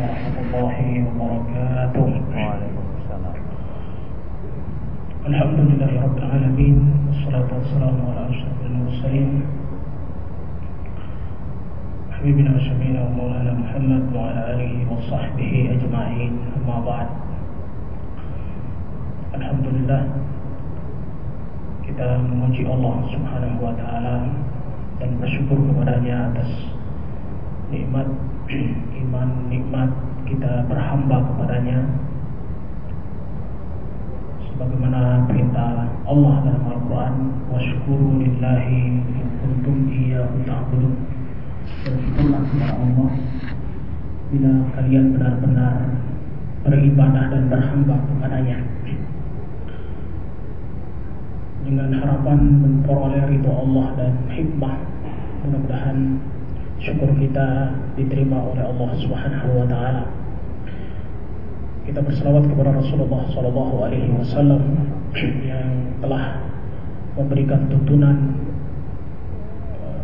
عليكم ورحمة الله وبركاته. وعليكم السلام. الحمد لله رب العالمين. والصلاة والسلام على iman, nikmat kita berhamba kepadanya. Sebagaimana perintah Allah dalam Al-Qur'an wasyukuru lillahi in kuntum iyyahu ta'budun. Bersyukurlah kepada Allah. Bila kalian benar-benar beribadah dan berhamba kepadanya dengan harapan memperoleh ridho Allah dan hikmah mudah-mudahan syukur kita diterima oleh Allah Subhanahu wa taala. Kita berselawat kepada Rasulullah sallallahu alaihi wasallam yang telah memberikan tuntunan uh,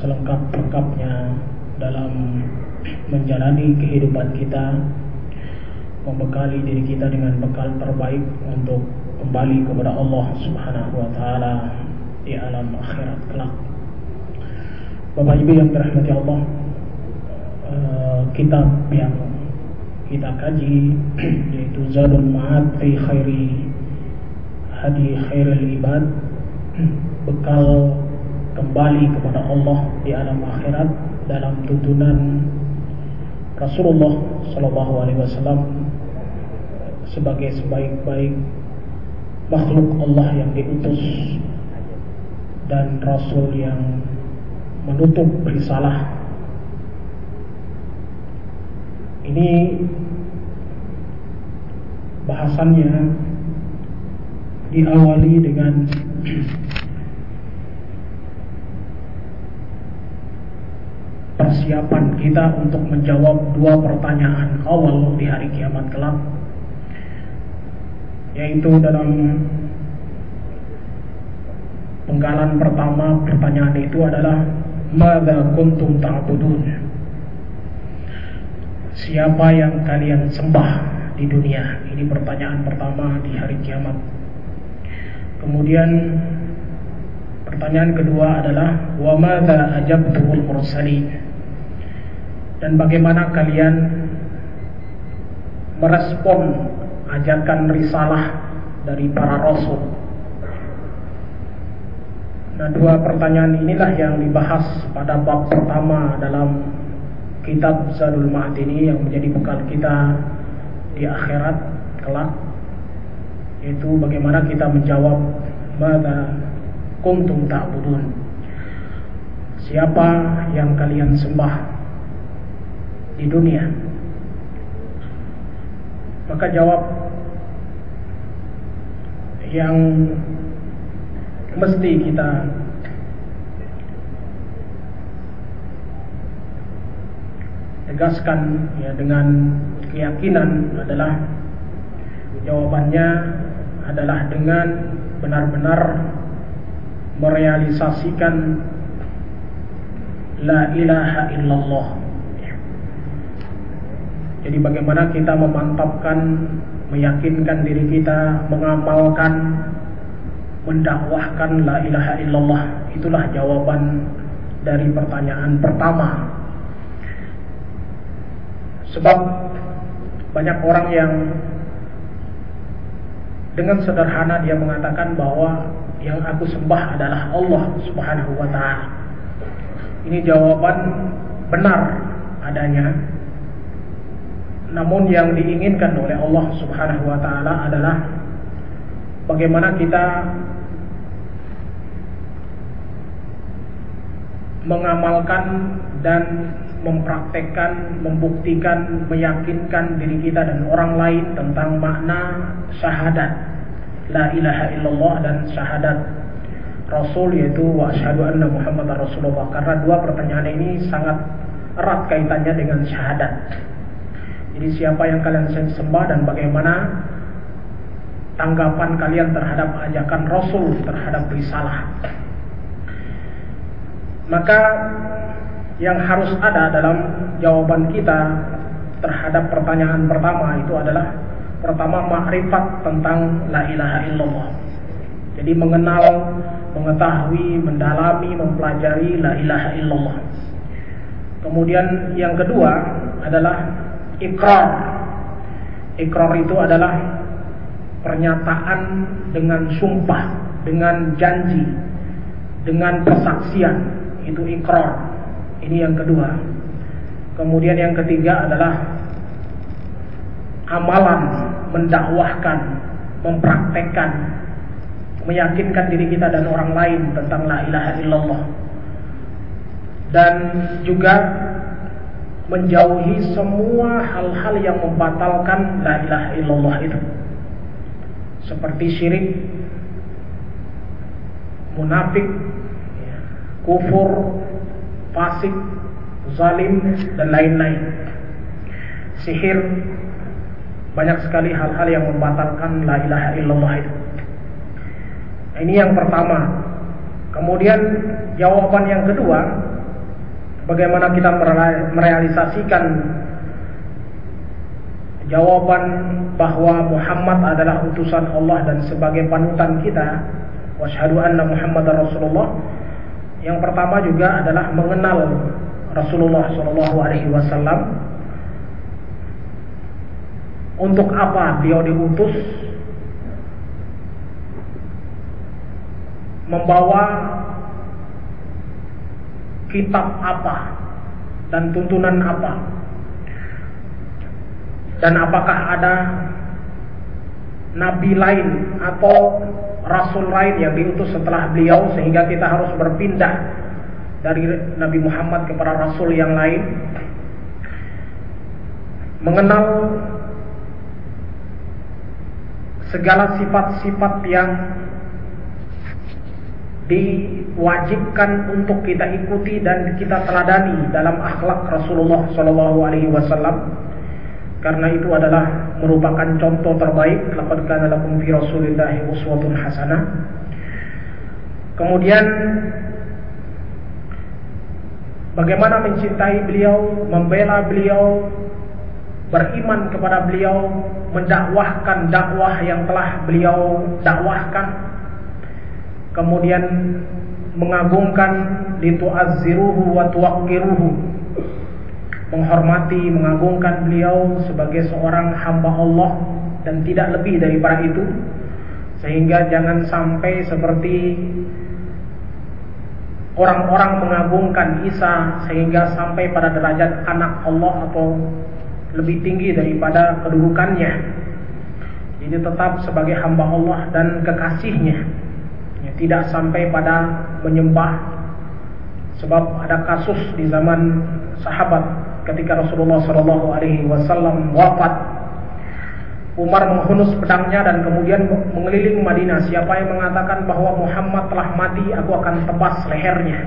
selengkap-lengkapnya dalam menjalani kehidupan kita membekali diri kita dengan bekal terbaik untuk kembali kepada Allah Subhanahu wa taala di alam akhirat kelak. Bapak Ibu yang dirahmati Allah, uh, kitab yang kita kaji yaitu Zadul Ma'ad fi Khairi Hadi Khairul Ibad bekal kembali kepada Allah di alam akhirat dalam tuntunan Rasulullah Sallallahu Alaihi Wasallam sebagai sebaik-baik makhluk Allah yang diutus dan Rasul yang menutup risalah. Ini bahasannya diawali dengan persiapan kita untuk menjawab dua pertanyaan awal di hari kiamat kelak yaitu dalam penggalan pertama pertanyaan itu adalah Mada kuntum ta'budun? Siapa yang kalian sembah di dunia? Ini pertanyaan pertama di hari kiamat. Kemudian Pertanyaan kedua adalah Wa mada ajabtumul mursalin? Dan bagaimana kalian Merespon Ajakan risalah Dari para rasul Nah dua pertanyaan inilah yang dibahas pada bab pertama dalam kitab Zadul Ma'ad ini yang menjadi bekal kita di akhirat kelak yaitu bagaimana kita menjawab mada kuntum ta'budun? Siapa yang kalian sembah di dunia? Maka jawab yang mesti kita. Tegaskan ya dengan keyakinan adalah jawabannya adalah dengan benar-benar merealisasikan la ilaha illallah. Jadi bagaimana kita memantapkan meyakinkan diri kita mengamalkan mendakwahkan la ilaha illallah itulah jawaban dari pertanyaan pertama sebab banyak orang yang dengan sederhana dia mengatakan bahwa yang aku sembah adalah Allah Subhanahu wa taala. Ini jawaban benar adanya. Namun yang diinginkan oleh Allah Subhanahu wa taala adalah bagaimana kita mengamalkan dan mempraktekkan, membuktikan, meyakinkan diri kita dan orang lain tentang makna syahadat la ilaha illallah dan syahadat Rasul yaitu wa asyhadu anna Muhammad Rasulullah karena dua pertanyaan ini sangat erat kaitannya dengan syahadat. Jadi siapa yang kalian sembah dan bagaimana tanggapan kalian terhadap ajakan Rasul terhadap risalah. Maka yang harus ada dalam jawaban kita terhadap pertanyaan pertama itu adalah pertama makrifat tentang la ilaha illallah. Jadi mengenal, mengetahui, mendalami, mempelajari la ilaha illallah. Kemudian yang kedua adalah ikrar. Ikrar itu adalah pernyataan dengan sumpah, dengan janji, dengan kesaksian. Itu ikrar. Ini yang kedua. Kemudian yang ketiga adalah amalan, mendakwahkan, mempraktekkan, meyakinkan diri kita dan orang lain tentang la ilaha illallah dan juga menjauhi semua hal-hal yang membatalkan la ilaha illallah itu seperti syirik munafik kufur fasik zalim dan lain-lain. Sihir banyak sekali hal-hal yang membatalkan la ilaha illallah itu. Ini yang pertama. Kemudian jawaban yang kedua bagaimana kita merealisasikan jawaban bahwa Muhammad adalah utusan Allah dan sebagai panutan kita wasyhadu anna Muhammad Rasulullah yang pertama juga adalah mengenal Rasulullah Shallallahu Alaihi Wasallam. Untuk apa beliau diutus? Membawa kitab apa dan tuntunan apa? Dan apakah ada nabi lain atau rasul lain yang diutus setelah beliau sehingga kita harus berpindah dari Nabi Muhammad kepada rasul yang lain. Mengenal segala sifat-sifat yang diwajibkan untuk kita ikuti dan kita teladani dalam akhlak Rasulullah Shallallahu Alaihi Wasallam. Karena itu adalah merupakan contoh terbaik. Laqad kana lakum fi rasulillahi uswatun hasanah. Kemudian bagaimana mencintai beliau membela beliau beriman kepada beliau mendakwahkan dakwah yang telah beliau dakwahkan kemudian mengagungkan litu'azziruhu wa tuwaqqiruhu menghormati mengagungkan beliau sebagai seorang hamba Allah dan tidak lebih daripada itu. Sehingga jangan sampai seperti orang-orang mengagungkan Isa sehingga sampai pada derajat anak Allah atau lebih tinggi daripada kedudukannya. Ini tetap sebagai hamba Allah dan kekasihnya. Tidak sampai pada menyembah sebab ada kasus di zaman sahabat ketika Rasulullah Shallallahu Alaihi Wasallam wafat Umar menghunus pedangnya dan kemudian mengeliling Madinah. Siapa yang mengatakan bahwa Muhammad telah mati, aku akan tebas lehernya.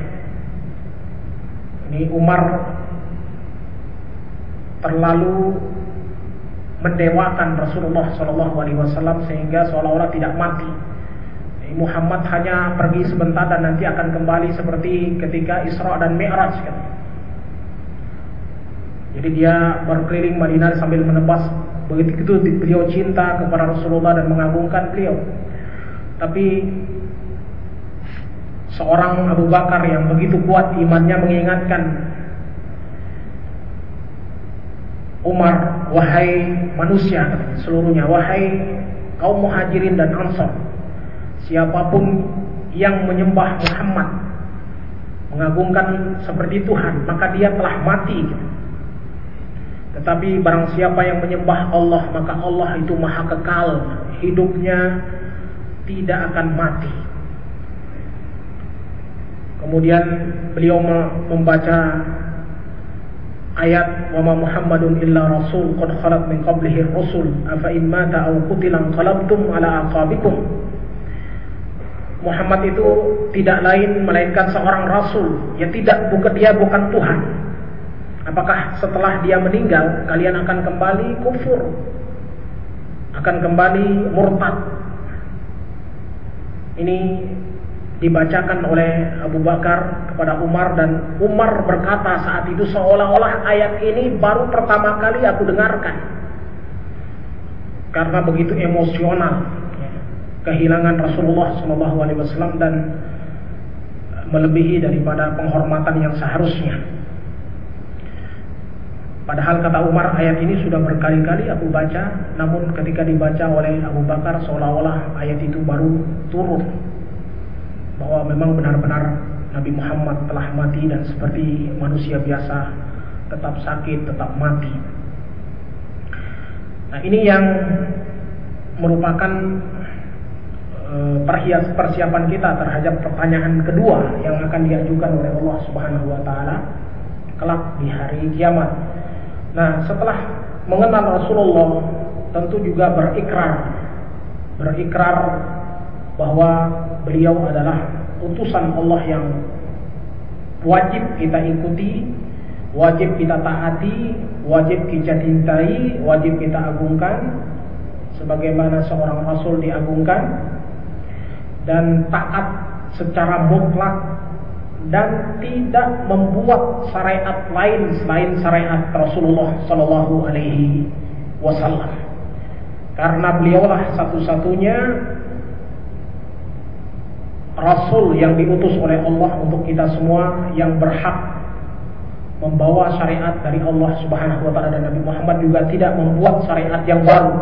Ini Umar terlalu mendewakan Rasulullah Shallallahu Alaihi Wasallam sehingga seolah-olah tidak mati. Muhammad hanya pergi sebentar dan nanti akan kembali seperti ketika Isra dan Mi'raj kan. Jadi dia berkeliling Madinah sambil menebas begitu itu beliau cinta kepada Rasulullah dan mengagungkan beliau. Tapi seorang Abu Bakar yang begitu kuat imannya mengingatkan Umar, wahai manusia seluruhnya, wahai kaum muhajirin dan ansar, siapa pun yang menyembah Muhammad mengagungkan seperti Tuhan maka dia telah mati tetapi barang siapa yang menyembah Allah maka Allah itu maha kekal hidupnya tidak akan mati kemudian beliau membaca ayat wa ma Muhammadun illa rasul qad khalat min qablihi rusul afa in mata aw qutila qalabtum ala aqabikum Muhammad itu tidak lain melainkan seorang rasul. Ya tidak bukan dia bukan Tuhan. Apakah setelah dia meninggal kalian akan kembali kufur? Akan kembali murtad? Ini dibacakan oleh Abu Bakar kepada Umar dan Umar berkata saat itu seolah-olah ayat ini baru pertama kali aku dengarkan karena begitu emosional kehilangan Rasulullah SAW dan melebihi daripada penghormatan yang seharusnya. Padahal kata Umar ayat ini sudah berkali-kali aku baca, namun ketika dibaca oleh Abu Bakar seolah-olah ayat itu baru turun bahwa memang benar-benar Nabi Muhammad telah mati dan seperti manusia biasa tetap sakit, tetap mati. Nah, ini yang merupakan eh, perhias persiapan kita terhadap pertanyaan kedua yang akan diajukan oleh Allah Subhanahu wa taala kelak di hari kiamat. Nah, setelah mengenal Rasulullah tentu juga berikrar. Berikrar bahwa beliau adalah utusan Allah yang wajib kita ikuti, wajib kita taati, wajib kita cintai, wajib kita agungkan sebagaimana seorang rasul diagungkan dan taat secara mutlak dan tidak membuat syariat lain selain syariat Rasulullah Shallallahu Alaihi Wasallam. Karena beliaulah satu-satunya Rasul yang diutus oleh Allah untuk kita semua yang berhak membawa syariat dari Allah Subhanahu wa taala. Dan Nabi Muhammad juga tidak membuat syariat yang baru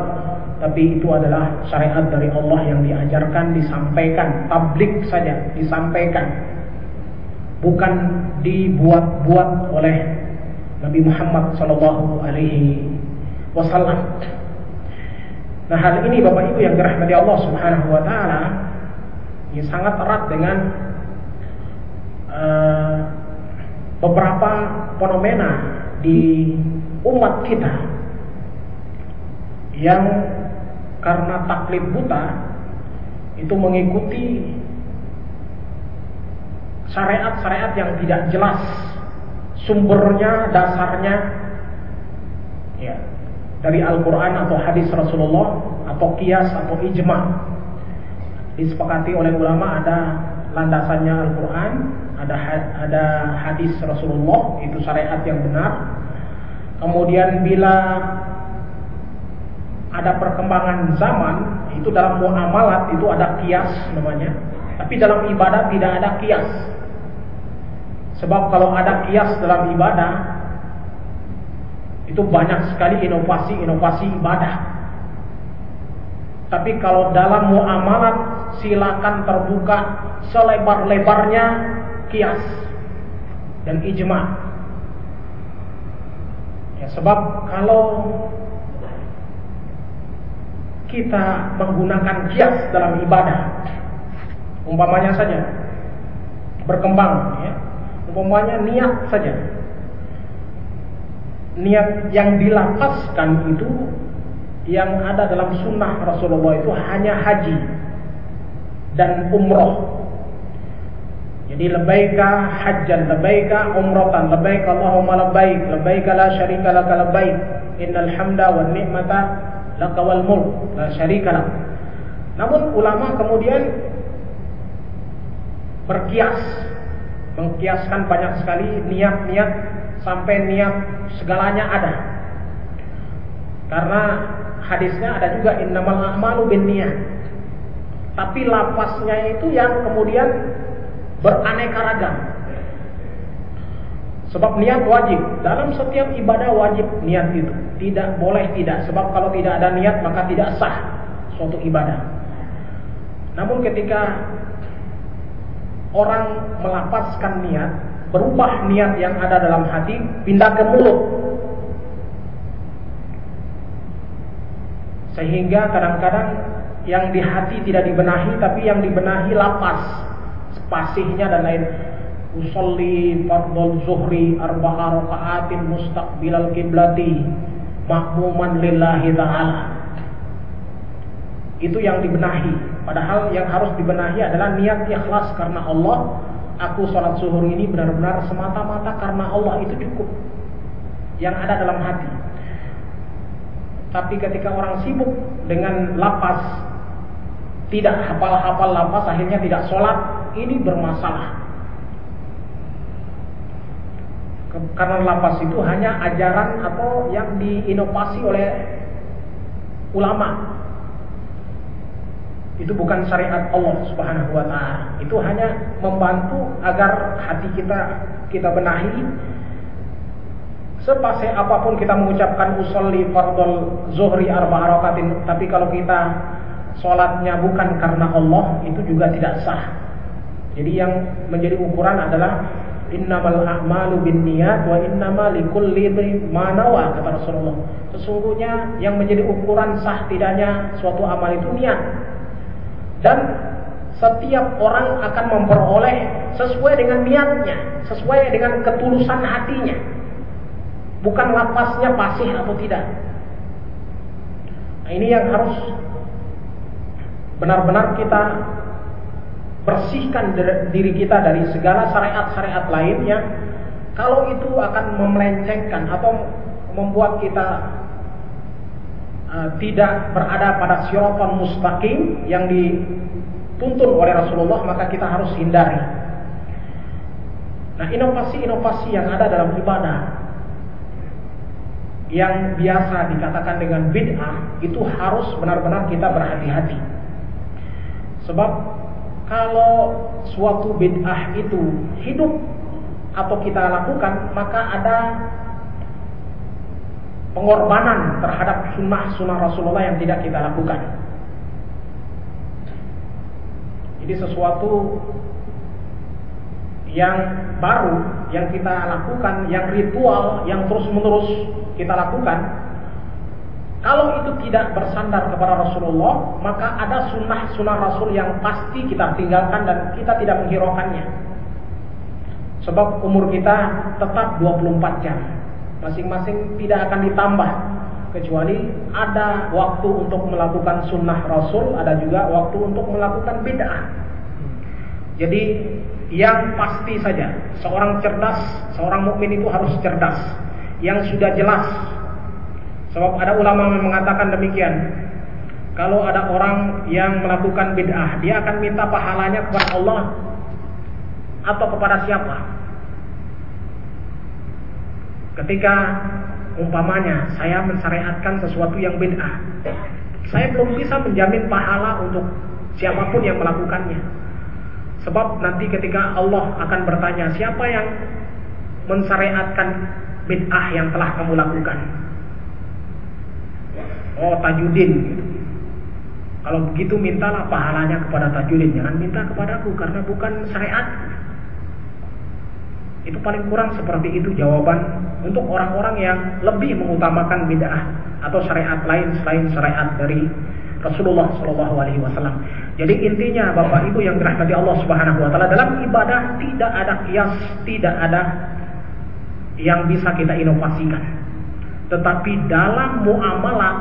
tapi itu adalah syariat dari Allah yang diajarkan disampaikan tablik saja disampaikan bukan dibuat-buat oleh Nabi Muhammad sallallahu alaihi wasallam. Nah hal ini Bapak Ibu yang dirahmati Allah Subhanahu wa taala ini sangat erat dengan uh, beberapa fenomena di umat kita yang karena taklid buta itu mengikuti syariat-syariat yang tidak jelas sumbernya, dasarnya ya dari Al-Qur'an atau hadis Rasulullah atau kias atau ijma disepakati oleh ulama ada landasannya Al-Quran, ada ada hadis Rasulullah itu syariat yang benar. Kemudian bila ada perkembangan zaman itu dalam muamalat itu ada kias namanya, tapi dalam ibadah tidak ada kias. Sebab kalau ada kias dalam ibadah itu banyak sekali inovasi-inovasi ibadah. Tapi kalau dalam muamalat silakan terbuka selebar-lebarnya kias dan ijma. Ya, sebab kalau kita menggunakan kias dalam ibadah, umpamanya saja berkembang, ya, umpamanya niat saja, niat yang dilapaskan itu yang ada dalam sunnah Rasulullah itu hanya haji dan umroh. Jadi lebaika hajjan, lebaika umratan, lebaik Allahumma lebaik, lebaika la syarika laka lebaik, innal hamda wa ni'mata laka wal mulk, la syarika. Namun ulama kemudian berkias, mengkiaskan banyak sekali niat-niat sampai niat segalanya ada. Karena hadisnya ada juga innamal a'malu binniyat. Tapi lapasnya itu yang kemudian beraneka ragam. Sebab niat wajib dalam setiap ibadah wajib niat itu. Tidak boleh tidak sebab kalau tidak ada niat maka tidak sah suatu ibadah. Namun ketika orang melapaskan niat, berubah niat yang ada dalam hati pindah ke mulut Sehingga kadang-kadang yang di hati tidak dibenahi tapi yang dibenahi lapas, spasihnya dan lain. Usolli fardhu zuhri arba'a raka'atin mustaqbilal kiblati makmuman lillahi ta'ala. Itu yang dibenahi. Padahal yang harus dibenahi adalah niat ikhlas karena Allah. Aku sholat zuhur ini benar-benar semata-mata karena Allah itu cukup. Yang ada dalam hati. Tapi ketika orang sibuk dengan lapas, tidak hafal-hafal lapas, akhirnya tidak sholat, ini bermasalah. Karena lapas itu hanya ajaran atau yang diinovasi oleh ulama. Itu bukan syariat Allah Subhanahu wa taala. Itu hanya membantu agar hati kita kita benahi Sepasih apa pun kita mengucapkan usolli fardol zuhri arba rakatin, tapi kalau kita sholatnya bukan karena Allah, itu juga tidak sah. Jadi yang menjadi ukuran adalah innamal a'malu bin niat wa innama likulli ma nawa kata Rasulullah. Sesungguhnya yang menjadi ukuran sah tidaknya suatu amal itu niat. Dan setiap orang akan memperoleh sesuai dengan niatnya, sesuai dengan ketulusan hatinya bukan lapasnya pasih atau tidak. Nah, ini yang harus benar-benar kita bersihkan diri kita dari segala syariat-syariat lain yang kalau itu akan memelencengkan atau membuat kita tidak berada pada syaraton mustaqim yang dituntun oleh Rasulullah maka kita harus hindari. Nah, inovasi-inovasi yang ada dalam ibadah yang biasa dikatakan dengan bid'ah itu harus benar-benar kita berhati-hati. Sebab kalau suatu bid'ah itu hidup atau kita lakukan, maka ada pengorbanan terhadap sunnah-sunnah Rasulullah yang tidak kita lakukan. Jadi sesuatu yang baru yang kita lakukan, yang ritual, yang terus-menerus kita lakukan, kalau itu tidak bersandar kepada Rasulullah, maka ada sunnah-sunnah Rasul yang pasti kita tinggalkan dan kita tidak menghiraukannya. Sebab umur kita tetap 24 jam. Masing-masing tidak akan ditambah. Kecuali ada waktu untuk melakukan sunnah Rasul, ada juga waktu untuk melakukan bid'ah. Jadi yang pasti saja seorang cerdas, seorang mukmin itu harus cerdas, yang sudah jelas. Sebab ada ulama yang mengatakan demikian. Kalau ada orang yang melakukan bid'ah, dia akan minta pahalanya kepada Allah atau kepada siapa? Ketika umpamanya saya mensyariatkan sesuatu yang bid'ah, saya belum bisa menjamin pahala untuk siapa pun yang melakukannya. Sebab nanti ketika Allah akan bertanya siapa yang mensyariatkan bid'ah yang telah kamu lakukan? Oh Tajudin. Kalau begitu mintalah pahalanya kepada Tajudin, jangan minta kepadaku karena bukan syariat. Itu paling kurang seperti itu jawaban untuk orang-orang yang lebih mengutamakan bid'ah atau syariat lain selain syariat dari Rasulullah Shallallahu Alaihi Wasallam. Jadi intinya Bapak Ibu yang dirahmati Allah Subhanahu Wa Taala dalam ibadah tidak ada kias, tidak ada yang bisa kita inovasikan. Tetapi dalam muamalah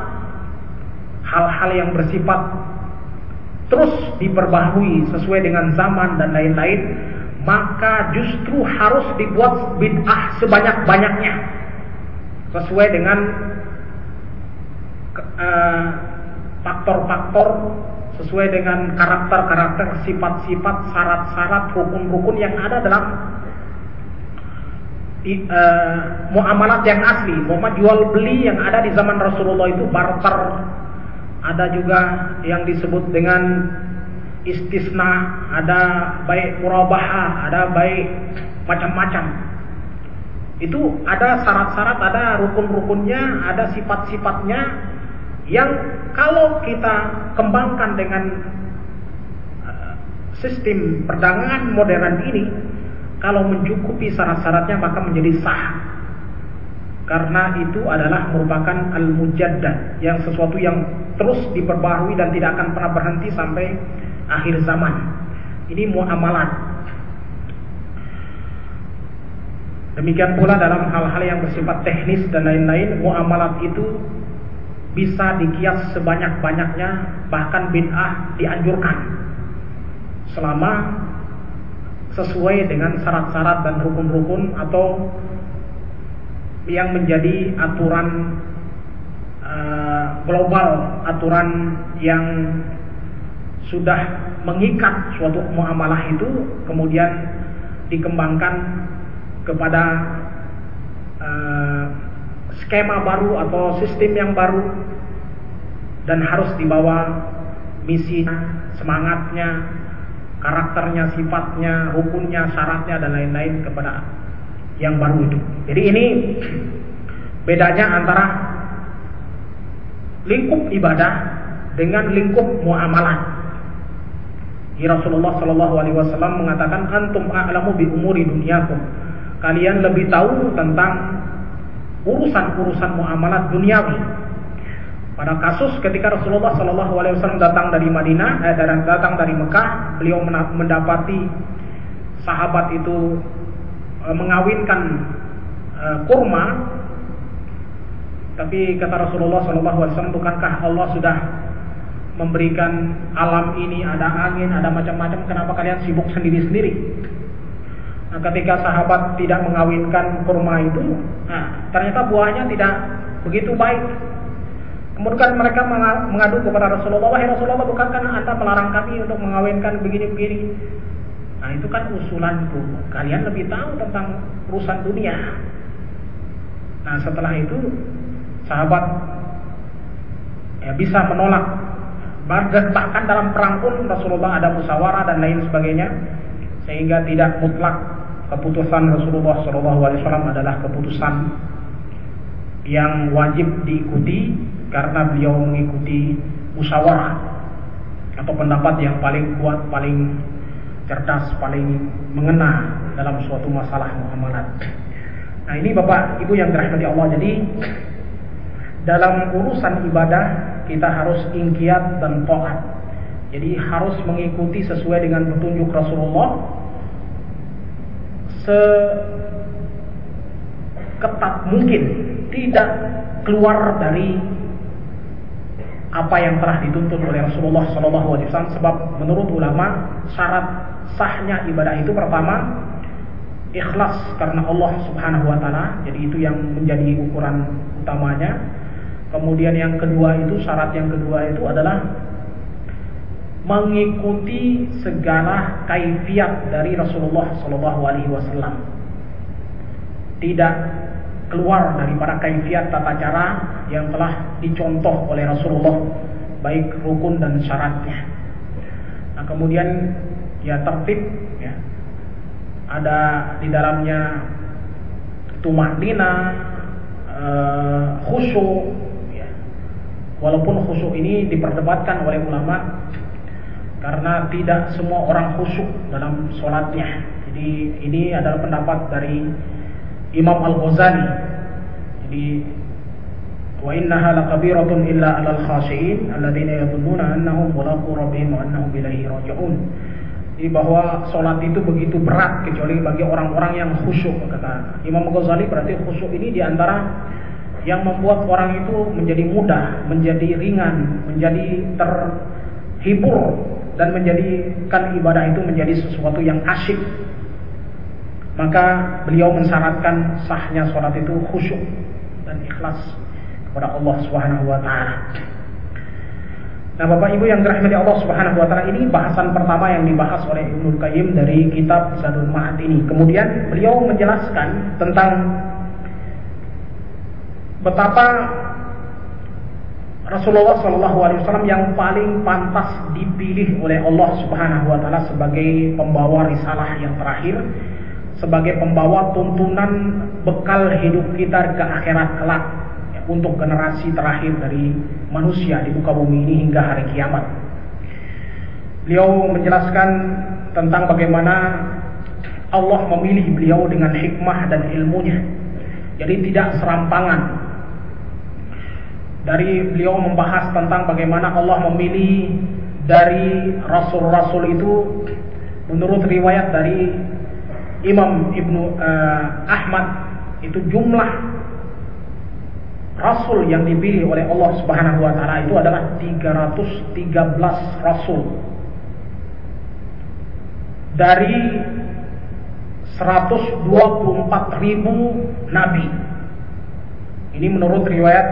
hal-hal yang bersifat terus diperbaharui sesuai dengan zaman dan lain-lain, maka justru harus dibuat bid'ah sebanyak-banyaknya sesuai dengan uh, faktor-faktor sesuai dengan karakter-karakter, sifat-sifat, syarat-syarat, rukun-rukun yang ada dalam uh, muamalat yang asli, muamalat jual beli yang ada di zaman Rasulullah itu barter. Ada juga yang disebut dengan istisna, ada baik murabaha, ada baik macam-macam. Itu ada syarat-syarat, ada rukun-rukunnya, ada sifat-sifatnya yang kalau kita kembangkan dengan uh, sistem perdagangan modern ini, kalau mencukupi syarat-syaratnya maka menjadi sah. Karena itu adalah merupakan al-mujaddad yang sesuatu yang terus diperbarui dan tidak akan pernah berhenti sampai akhir zaman. Ini muamalat. Demikian pula dalam hal-hal yang bersifat teknis dan lain-lain, muamalat itu bisa dikias sebanyak-banyaknya bahkan bid'ah dianjurkan selama sesuai dengan syarat-syarat dan rukun-rukun atau yang menjadi aturan uh, global, aturan yang sudah mengikat suatu muamalah itu kemudian dikembangkan kepada uh, skema baru atau sistem yang baru dan harus dibawa misi semangatnya karakternya sifatnya rukunnya syaratnya dan lain-lain kepada yang baru itu jadi ini bedanya antara lingkup ibadah dengan lingkup muamalah Rasulullah Shallallahu Alaihi Wasallam mengatakan antum a'lamu bi umuri dunyakum. Kalian lebih tahu tentang urusan-urusan muamalat duniawi. Pada kasus ketika Rasulullah Shallallahu Alaihi Wasallam datang dari Madinah, eh, datang dari Mekah, beliau mendapati sahabat itu eh, mengawinkan eh, kurma. Tapi kata Rasulullah Wasallam, bukankah Allah sudah memberikan alam ini ada angin, ada macam-macam, kenapa kalian sibuk sendiri-sendiri? Nah, ketika sahabat tidak mengawinkan kurma itu, nah, ternyata buahnya tidak begitu baik. Kemudian mereka mengadu kepada Rasulullah, wahai Rasulullah, bukankah anda melarang kami untuk mengawinkan begini-begini? Nah itu kan usulanku. Kalian lebih tahu tentang urusan dunia. Nah setelah itu sahabat ya, bisa menolak bahkan dalam perang pun Rasulullah ada musyawarah dan lain sebagainya sehingga tidak mutlak keputusan Rasulullah SAW adalah keputusan yang wajib diikuti karena beliau mengikuti musyawarah atau pendapat yang paling kuat, paling cerdas, paling mengena dalam suatu masalah muamalat. Nah ini Bapak Ibu yang dirahmati Allah. Jadi dalam urusan ibadah kita harus ingkiat dan taat. Jadi harus mengikuti sesuai dengan petunjuk Rasulullah seketat mungkin tidak keluar dari apa yang telah dituntut oleh Rasulullah SAW sebab menurut ulama syarat sahnya ibadah itu pertama ikhlas karena Allah Subhanahu wa taala jadi itu yang menjadi ukuran utamanya Kemudian yang kedua itu syarat yang kedua itu adalah mengikuti segala kaifiat dari Rasulullah Shallallahu Alaihi Wasallam. Tidak keluar daripada kaifiat tata cara yang telah dicontoh oleh Rasulullah baik rukun dan syaratnya. Nah kemudian ya tertib ada di dalamnya tumak dina, uh, khusyuk, Walaupun khusyuk ini diperdebatkan oleh ulama karena tidak semua orang khusyuk dalam sholatnya. Jadi ini adalah pendapat dari Imam Al Ghazali. Jadi wa innaha lakabiratun illa alal khashiin alladziina yadhunnuna annahum mulaqu rabbihim wa annahum ilaihi raji'un. Jadi bahwa sholat itu begitu berat kecuali bagi orang-orang yang khusyuk kata Imam Ghazali berarti khusyuk ini di antara yang membuat orang itu menjadi mudah, menjadi ringan, menjadi terhibur dan menjadikan ibadah itu menjadi sesuatu yang asyik. Maka beliau mensyaratkan sahnya sholat itu khusyuk dan ikhlas kepada Allah Subhanahu wa taala. Nah, Bapak Ibu yang dirahmati Allah Subhanahu wa taala ini bahasan pertama yang dibahas oleh Ibnu Qayyim dari kitab Zadul Ma'ad ini. Kemudian beliau menjelaskan tentang betapa Rasulullah Shallallahu Alaihi Wasallam yang paling pantas dipilih oleh Allah Subhanahu Wa Taala sebagai pembawa risalah yang terakhir, sebagai pembawa tuntunan bekal hidup kita ke akhirat kelak untuk generasi terakhir dari manusia di muka bumi ini hingga hari kiamat. Beliau menjelaskan tentang bagaimana Allah memilih beliau dengan hikmah dan ilmunya. Jadi tidak serampangan dari beliau membahas tentang bagaimana Allah memilih dari rasul-rasul itu menurut riwayat dari Imam Ibnu uh, Ahmad itu jumlah rasul yang dipilih oleh Allah Subhanahu wa taala itu adalah 313 rasul. Dari 124 ribu nabi. Ini menurut riwayat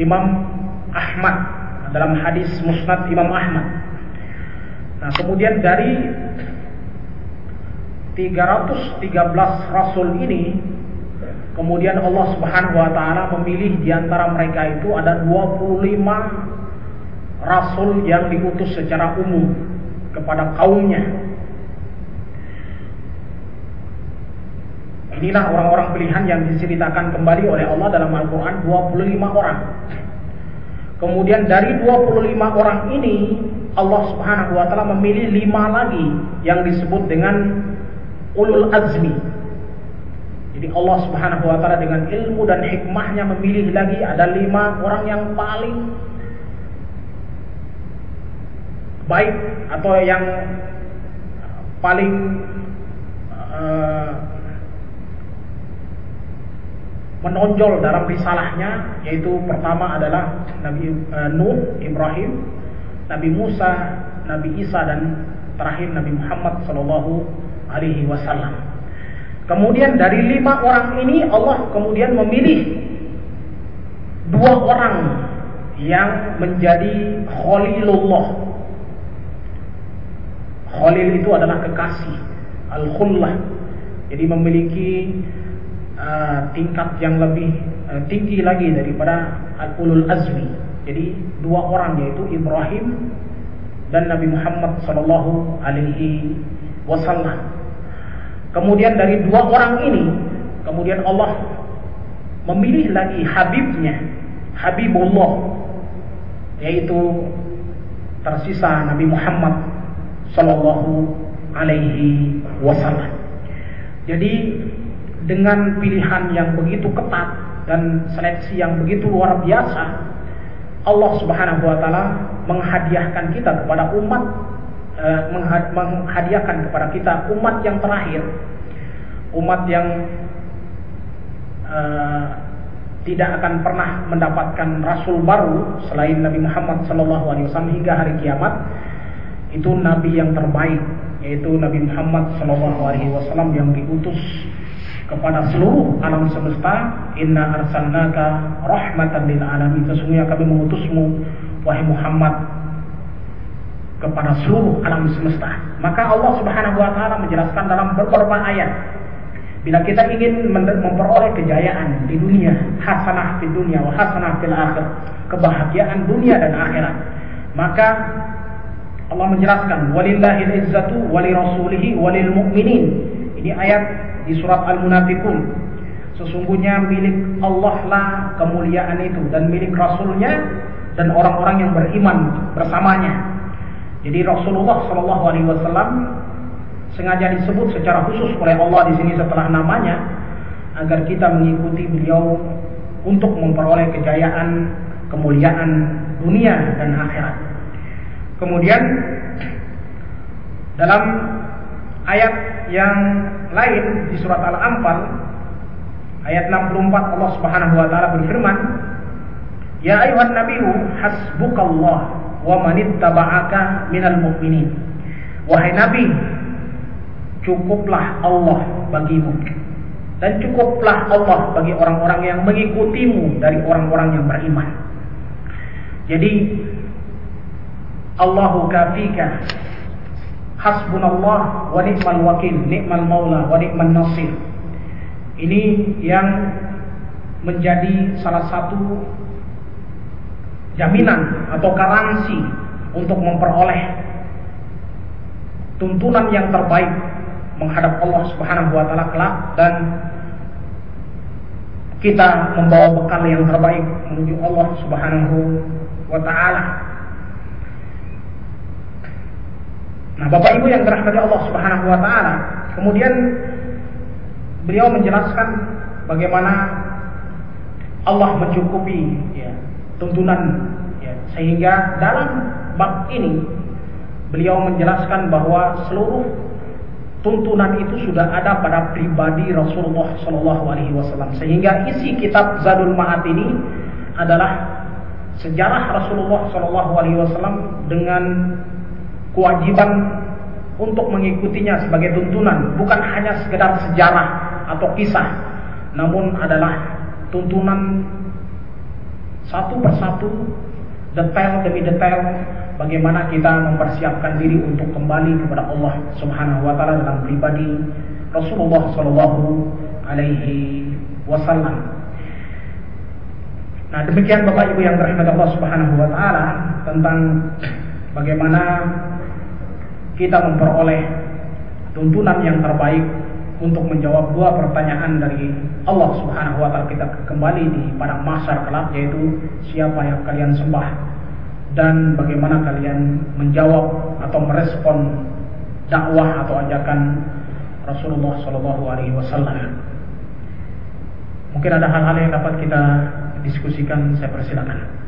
Imam Ahmad dalam hadis Musnad Imam Ahmad. Nah, kemudian dari 313 rasul ini kemudian Allah Subhanahu wa taala memilih di antara mereka itu ada 25 rasul yang diutus secara umum kepada kaumnya. Inilah orang-orang pilihan yang diceritakan kembali oleh Allah dalam Al-Quran 25 orang. Kemudian dari 25 orang ini Allah Subhanahu wa taala memilih lima lagi yang disebut dengan ulul azmi. Jadi Allah Subhanahu wa taala dengan ilmu dan hikmahnya memilih lagi ada lima orang yang paling baik atau yang paling uh, menonjol dalam risalahnya yaitu pertama adalah Nabi uh, Nuh, Ibrahim, Nabi Musa, Nabi Isa dan terakhir Nabi Muhammad sallallahu alaihi wasallam. Kemudian dari lima orang ini Allah kemudian memilih dua orang yang menjadi khalilullah. Khalil itu adalah kekasih, al-khullah. Jadi memiliki uh, tingkat yang lebih uh, tinggi lagi daripada al-ulul azmi. Jadi dua orang yaitu Ibrahim dan Nabi Muhammad sallallahu alaihi wasallam. Kemudian dari dua orang ini, kemudian Allah memilih lagi Habibnya, Habibullah, yaitu tersisa Nabi Muhammad Sallallahu Alaihi Wasallam. Jadi dengan pilihan yang begitu ketat dan seleksi yang begitu luar biasa, Allah Subhanahu Wa Taala menghadiahkan kita kepada umat Eh, menghadiahkan kepada kita umat yang terakhir, umat yang uh, tidak akan pernah mendapatkan rasul baru selain Nabi Muhammad SAW hingga hari kiamat itu nabi yang terbaik yaitu Nabi Muhammad SAW yang diutus kepada seluruh alam semesta. Inna arsalnaka rahmatan lil alamin. Sesungguhnya kami mengutusmu wahai Muhammad kepada seluruh alam semesta. Maka Allah Subhanahu wa taala menjelaskan dalam beberapa ayat Bila kita ingin memperoleh kejayaan di dunia, hasanah di dunia, wa hasanah fil akhir, kebahagiaan dunia dan akhirat, maka Allah menjelaskan walillahil izzatu wali rasulihi walil mu'minin. Ini ayat di surat Al-Munafiqun. Sesungguhnya milik Allah lah kemuliaan itu dan milik rasulnya dan orang-orang yang beriman bersamanya. Jadi Rasulullah Shallallahu Alaihi Wasallam sengaja disebut secara khusus oleh Allah di sini setelah namanya agar kita mengikuti beliau untuk memperoleh kejayaan, kemuliaan dunia dan akhirat. Kemudian dalam ayat yang lain di surat Al-Anfal ayat 64 Allah Subhanahu wa taala berfirman, "Ya ayuhan nabiyyu hasbukallah wa manittaba'aka minal mu'minin. Wahai Nabi, cukuplah Allah bagimu dan cukuplah Allah bagi orang-orang yang mengikutimu dari orang-orang yang beriman. Jadi Allahu kafika hasbunallah wa ni'mal wakil, ni'mal maula wa ni'mal nasir. Ini yang menjadi salah satu jaminan atau garansi untuk memperoleh tuntunan yang terbaik menghadap Allah Subhanahu wa taala kelak dan kita membawa bekal yang terbaik menuju Allah Subhanahu wa taala. Nah, Bapak Ibu yang dirahmati Allah Subhanahu wa taala, kemudian beliau menjelaskan bagaimana Allah mencukupi ya, tuntunan ya. sehingga dalam bab ini beliau menjelaskan bahwa seluruh tuntunan itu sudah ada pada pribadi Rasulullah Shallallahu Alaihi Wasallam sehingga isi kitab Zadul Ma'ad ini adalah sejarah Rasulullah Shallallahu Alaihi Wasallam dengan kewajiban untuk mengikutinya sebagai tuntunan bukan hanya sekedar sejarah atau kisah namun adalah tuntunan satu persatu detail demi detail bagaimana kita mempersiapkan diri untuk kembali kepada Allah Subhanahu wa taala dalam pribadi Rasulullah sallallahu alaihi wasallam. Nah, demikian Bapak Ibu yang dirahmati Allah Subhanahu wa taala tentang bagaimana kita memperoleh tuntunan yang terbaik untuk menjawab dua pertanyaan dari Allah Subhanahu wa taala kita kembali di pada masa kelak yaitu siapa yang kalian sembah dan bagaimana kalian menjawab atau merespon dakwah atau ajakan Rasulullah Shallallahu Alaihi Wasallam. Mungkin ada hal-hal yang dapat kita diskusikan. Saya persilakan.